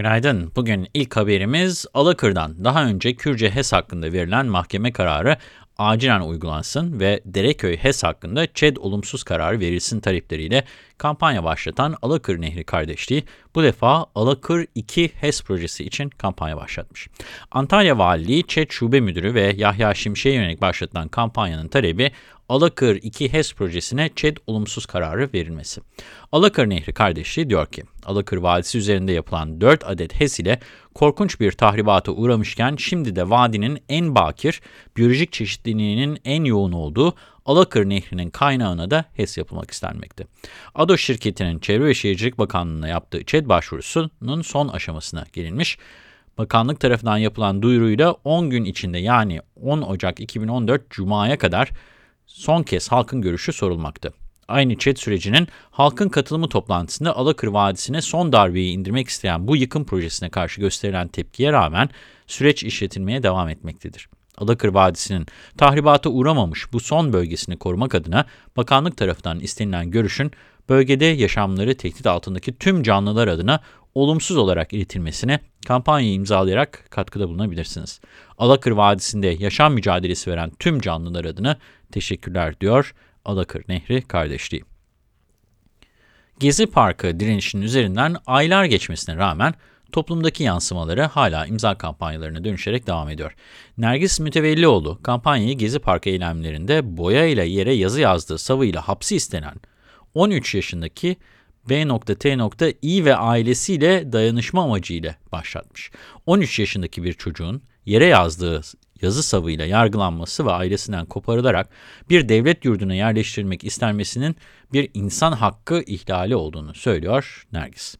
Günaydın. Bugün ilk haberimiz Alakır'dan. Daha önce Kürce HES hakkında verilen mahkeme kararı acilen uygulansın ve Dereköy HES hakkında ÇED olumsuz kararı verilsin talepleriyle kampanya başlatan Alakır Nehri Kardeşliği bu defa Alakır 2 HES projesi için kampanya başlatmış. Antalya Valiliği ÇED Şube Müdürü ve Yahya Şimşek'e yönelik başlatılan kampanyanın talebi Alakır 2 HES projesine ÇED olumsuz kararı verilmesi. Alakır Nehri Kardeşliği diyor ki, Alakır Vadisi üzerinde yapılan 4 adet HES ile korkunç bir tahribata uğramışken şimdi de vadinin en bakir, biyolojik çeşitliliğinin en yoğun olduğu Alakır Nehri'nin kaynağına da HES yapılmak istenmekte. ADO şirketinin Çevre ve Şehircilik Bakanlığı'na yaptığı ÇED başvurusunun son aşamasına gelinmiş. Bakanlık tarafından yapılan duyuruyla 10 gün içinde yani 10 Ocak 2014 Cuma'ya kadar son kez halkın görüşü sorulmakta. Aynı chat sürecinin halkın katılımı toplantısında Alakır Vadisi'ne son darbeyi indirmek isteyen bu yıkım projesine karşı gösterilen tepkiye rağmen süreç işletilmeye devam etmektedir. Alakır Vadisi'nin tahribata uğramamış bu son bölgesini korumak adına bakanlık tarafından istenilen görüşün bölgede yaşamları tehdit altındaki tüm canlılar adına olumsuz olarak iletilmesine kampanyayı imzalayarak katkıda bulunabilirsiniz. Alakır Vadisi'nde yaşam mücadelesi veren tüm canlılar adına teşekkürler diyor Alakır Nehri Kardeşliği. Gezi Parkı direnişinin üzerinden aylar geçmesine rağmen toplumdaki yansımaları hala imza kampanyalarına dönüşerek devam ediyor. Nergis Mütevellioğlu kampanyayı Gezi Parkı eylemlerinde boya ile yere yazı yazdığı savıyla hapsi istenen 13 yaşındaki B.T.İ ve ailesiyle dayanışma amacıyla başlatmış. 13 yaşındaki bir çocuğun yere yazdığı yazı savıyla yargılanması ve ailesinden koparılarak bir devlet yurduna yerleştirilmek istenmesinin bir insan hakkı ihlali olduğunu söylüyor Nergis.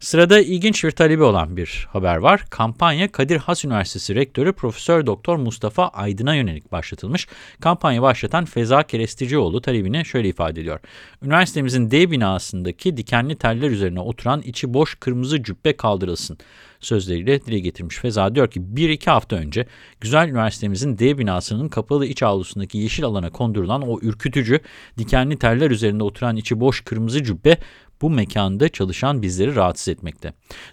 Sırada ilginç bir talebi olan bir haber var. Kampanya Kadir Has Üniversitesi Rektörü Profesör Doktor Mustafa Aydın'a yönelik başlatılmış. Kampanya başlatan Feza Keresticioğlu talebini şöyle ifade ediyor. Üniversitemizin D binasındaki dikenli teller üzerine oturan içi boş kırmızı cübbe kaldırılsın sözleriyle dile getirmiş. Feza diyor ki 1-2 hafta önce güzel üniversitemizin D binasının kapalı iç avlusundaki yeşil alana kondurulan o ürkütücü dikenli teller üzerinde oturan içi boş kırmızı cübbe bu mekanda çalışan bizleri rahatsız etmekte.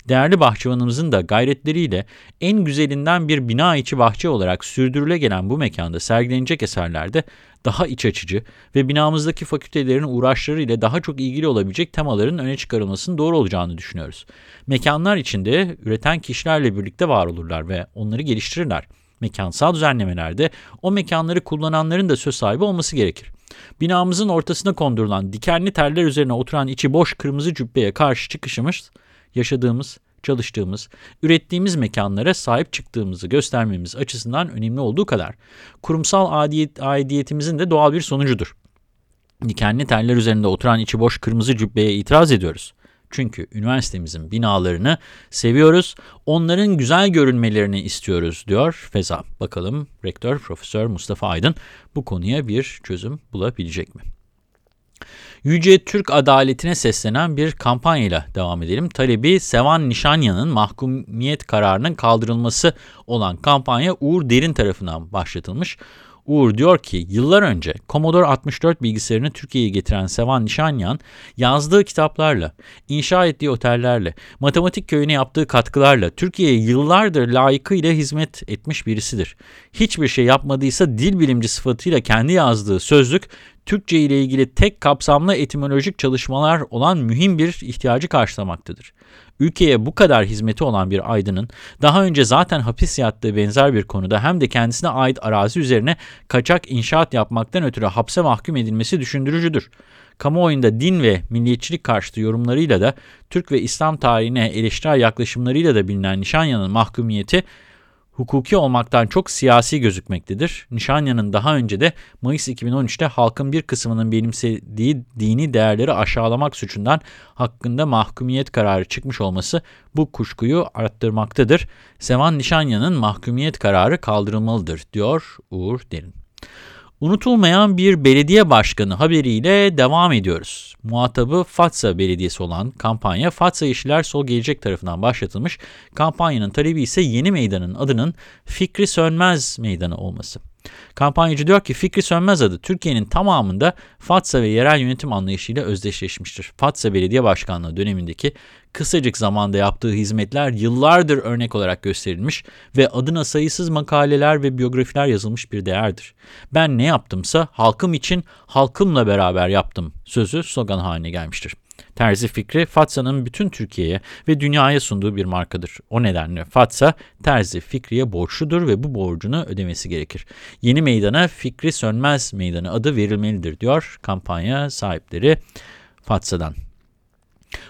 Değerli bahçıvanımızın da gayretleriyle en güzelinden bir bina içi bahçe olarak sürdürüle gelen bu mekanda sergilenecek eserlerde daha iç açıcı ve binamızdaki fakültelerin uğraşlarıyla daha çok ilgili olabilecek temaların öne çıkarılmasının doğru olacağını düşünüyoruz. Mekanlar içinde üreten kişilerle birlikte var olurlar ve onları geliştirirler. Mekansal düzenlemelerde o mekanları kullananların da söz sahibi olması gerekir. Binamızın ortasına kondurulan dikenli teller üzerine oturan içi boş kırmızı cübbeye karşı çıkışımız, yaşadığımız, çalıştığımız, ürettiğimiz mekanlara sahip çıktığımızı göstermemiz açısından önemli olduğu kadar kurumsal adiyet, aidiyetimizin de doğal bir sonucudur. Dikenli teller üzerinde oturan içi boş kırmızı cübbeye itiraz ediyoruz. Çünkü üniversitemizin binalarını seviyoruz, onların güzel görünmelerini istiyoruz diyor Feza. Bakalım Rektör Profesör Mustafa Aydın bu konuya bir çözüm bulabilecek mi? Yüce Türk adaletine seslenen bir kampanyayla devam edelim. Talebi Sevan Nişanyan'ın mahkumiyet kararının kaldırılması olan kampanya Uğur Derin tarafından başlatılmış. Uğur diyor ki yıllar önce Commodore 64 bilgisayarını Türkiye'ye getiren Sevan Nişanyan yazdığı kitaplarla, inşa ettiği otellerle, matematik köyüne yaptığı katkılarla Türkiye'ye yıllardır layıkıyla hizmet etmiş birisidir. Hiçbir şey yapmadıysa dil bilimci sıfatıyla kendi yazdığı sözlük Türkçe ile ilgili tek kapsamlı etimolojik çalışmalar olan mühim bir ihtiyacı karşılamaktadır. Ülkeye bu kadar hizmeti olan bir aydının daha önce zaten hapis yattığı benzer bir konuda hem de kendisine ait arazi üzerine kaçak inşaat yapmaktan ötürü hapse mahkum edilmesi düşündürücüdür. Kamuoyunda din ve milliyetçilik karşıtı yorumlarıyla da Türk ve İslam tarihine eleştirel yaklaşımlarıyla da bilinen Nişanyan'ın mahkumiyeti hukuki olmaktan çok siyasi gözükmektedir. Nişanya'nın daha önce de Mayıs 2013'te halkın bir kısmının benimsediği dini değerleri aşağılamak suçundan hakkında mahkumiyet kararı çıkmış olması bu kuşkuyu arttırmaktadır. Sevan Nişanya'nın mahkumiyet kararı kaldırılmalıdır diyor Uğur Derin. Unutulmayan bir belediye başkanı haberiyle devam ediyoruz. Muhatabı Fatsa Belediyesi olan kampanya Fatsa İşçiler Sol Gelecek tarafından başlatılmış. Kampanyanın talebi ise Yeni Meydan'ın adının Fikri Sönmez Meydanı olması. Kampanyacı diyor ki Fikri Sönmez adı Türkiye'nin tamamında Fatsa ve yerel yönetim anlayışıyla özdeşleşmiştir. Fatsa Belediye Başkanlığı dönemindeki kısacık zamanda yaptığı hizmetler yıllardır örnek olarak gösterilmiş ve adına sayısız makaleler ve biyografiler yazılmış bir değerdir. Ben ne yaptımsa halkım için halkımla beraber yaptım sözü slogan haline gelmiştir. Terzi fikri Fatsa'nın bütün Türkiye'ye ve dünyaya sunduğu bir markadır. O nedenle Fatsa Terzi Fikri'ye borçludur ve bu borcunu ödemesi gerekir. Yeni meydana Fikri Sönmez Meydanı adı verilmelidir diyor kampanya sahipleri Fatsa'dan.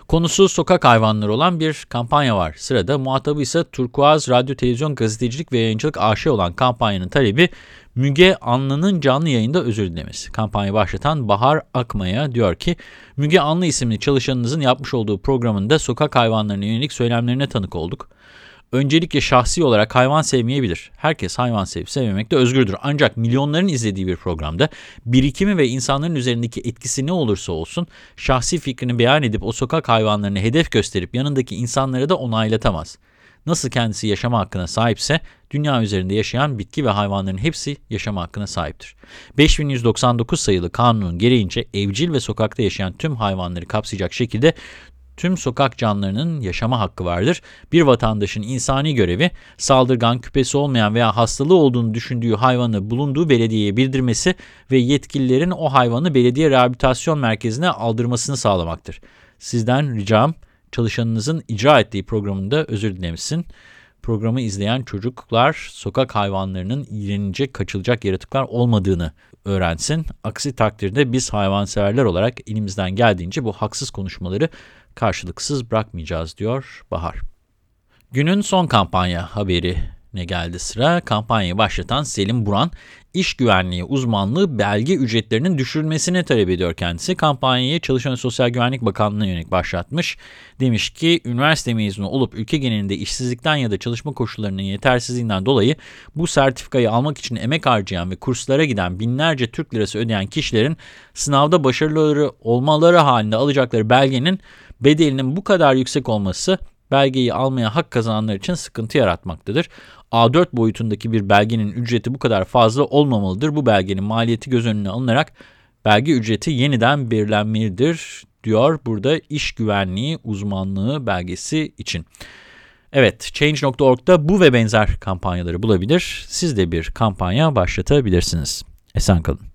Konusu sokak hayvanları olan bir kampanya var. Sırada muhatabı ise Turkuaz Radyo, Televizyon, Gazetecilik ve Yayıncılık AŞ olan kampanyanın talebi Müge Anlı'nın canlı yayında özür dilemesi. Kampanya başlatan Bahar Akmaya diyor ki, Müge Anlı isimli çalışanınızın yapmış olduğu programında sokak hayvanlarına yönelik söylemlerine tanık olduk. Öncelikle şahsi olarak hayvan sevmeyebilir. Herkes hayvan sevip sevmemekte özgürdür. Ancak milyonların izlediği bir programda birikimi ve insanların üzerindeki etkisi ne olursa olsun şahsi fikrini beyan edip o sokak hayvanlarını hedef gösterip yanındaki insanları da onaylatamaz. Nasıl kendisi yaşama hakkına sahipse, dünya üzerinde yaşayan bitki ve hayvanların hepsi yaşama hakkına sahiptir. 5199 sayılı kanunun gereğince evcil ve sokakta yaşayan tüm hayvanları kapsayacak şekilde tüm sokak canlılarının yaşama hakkı vardır. Bir vatandaşın insani görevi, saldırgan, küpesi olmayan veya hastalığı olduğunu düşündüğü hayvanı bulunduğu belediyeye bildirmesi ve yetkililerin o hayvanı belediye rehabilitasyon merkezine aldırmasını sağlamaktır. Sizden ricam, çalışanınızın icra ettiği programında özür dilemişsin. Programı izleyen çocuklar sokak hayvanlarının iğrenecek, kaçılacak yaratıklar olmadığını öğrensin. Aksi takdirde biz hayvanseverler olarak elimizden geldiğince bu haksız konuşmaları karşılıksız bırakmayacağız diyor Bahar. Günün son kampanya haberi ne geldi sıra? Kampanyayı başlatan Selim Buran, iş güvenliği uzmanlığı belge ücretlerinin düşürülmesini talep ediyor kendisi. Kampanyayı Çalışan Sosyal Güvenlik Bakanlığı'na yönelik başlatmış. Demiş ki, üniversite mezunu olup ülke genelinde işsizlikten ya da çalışma koşullarının yetersizliğinden dolayı bu sertifikayı almak için emek harcayan ve kurslara giden binlerce Türk lirası ödeyen kişilerin sınavda başarıları olmaları halinde alacakları belgenin bedelinin bu kadar yüksek olması belgeyi almaya hak kazananlar için sıkıntı yaratmaktadır. A4 boyutundaki bir belgenin ücreti bu kadar fazla olmamalıdır. Bu belgenin maliyeti göz önüne alınarak belge ücreti yeniden belirlenmelidir diyor burada iş güvenliği uzmanlığı belgesi için. Evet, Change.org'da bu ve benzer kampanyaları bulabilir. Siz de bir kampanya başlatabilirsiniz. Esen kalın.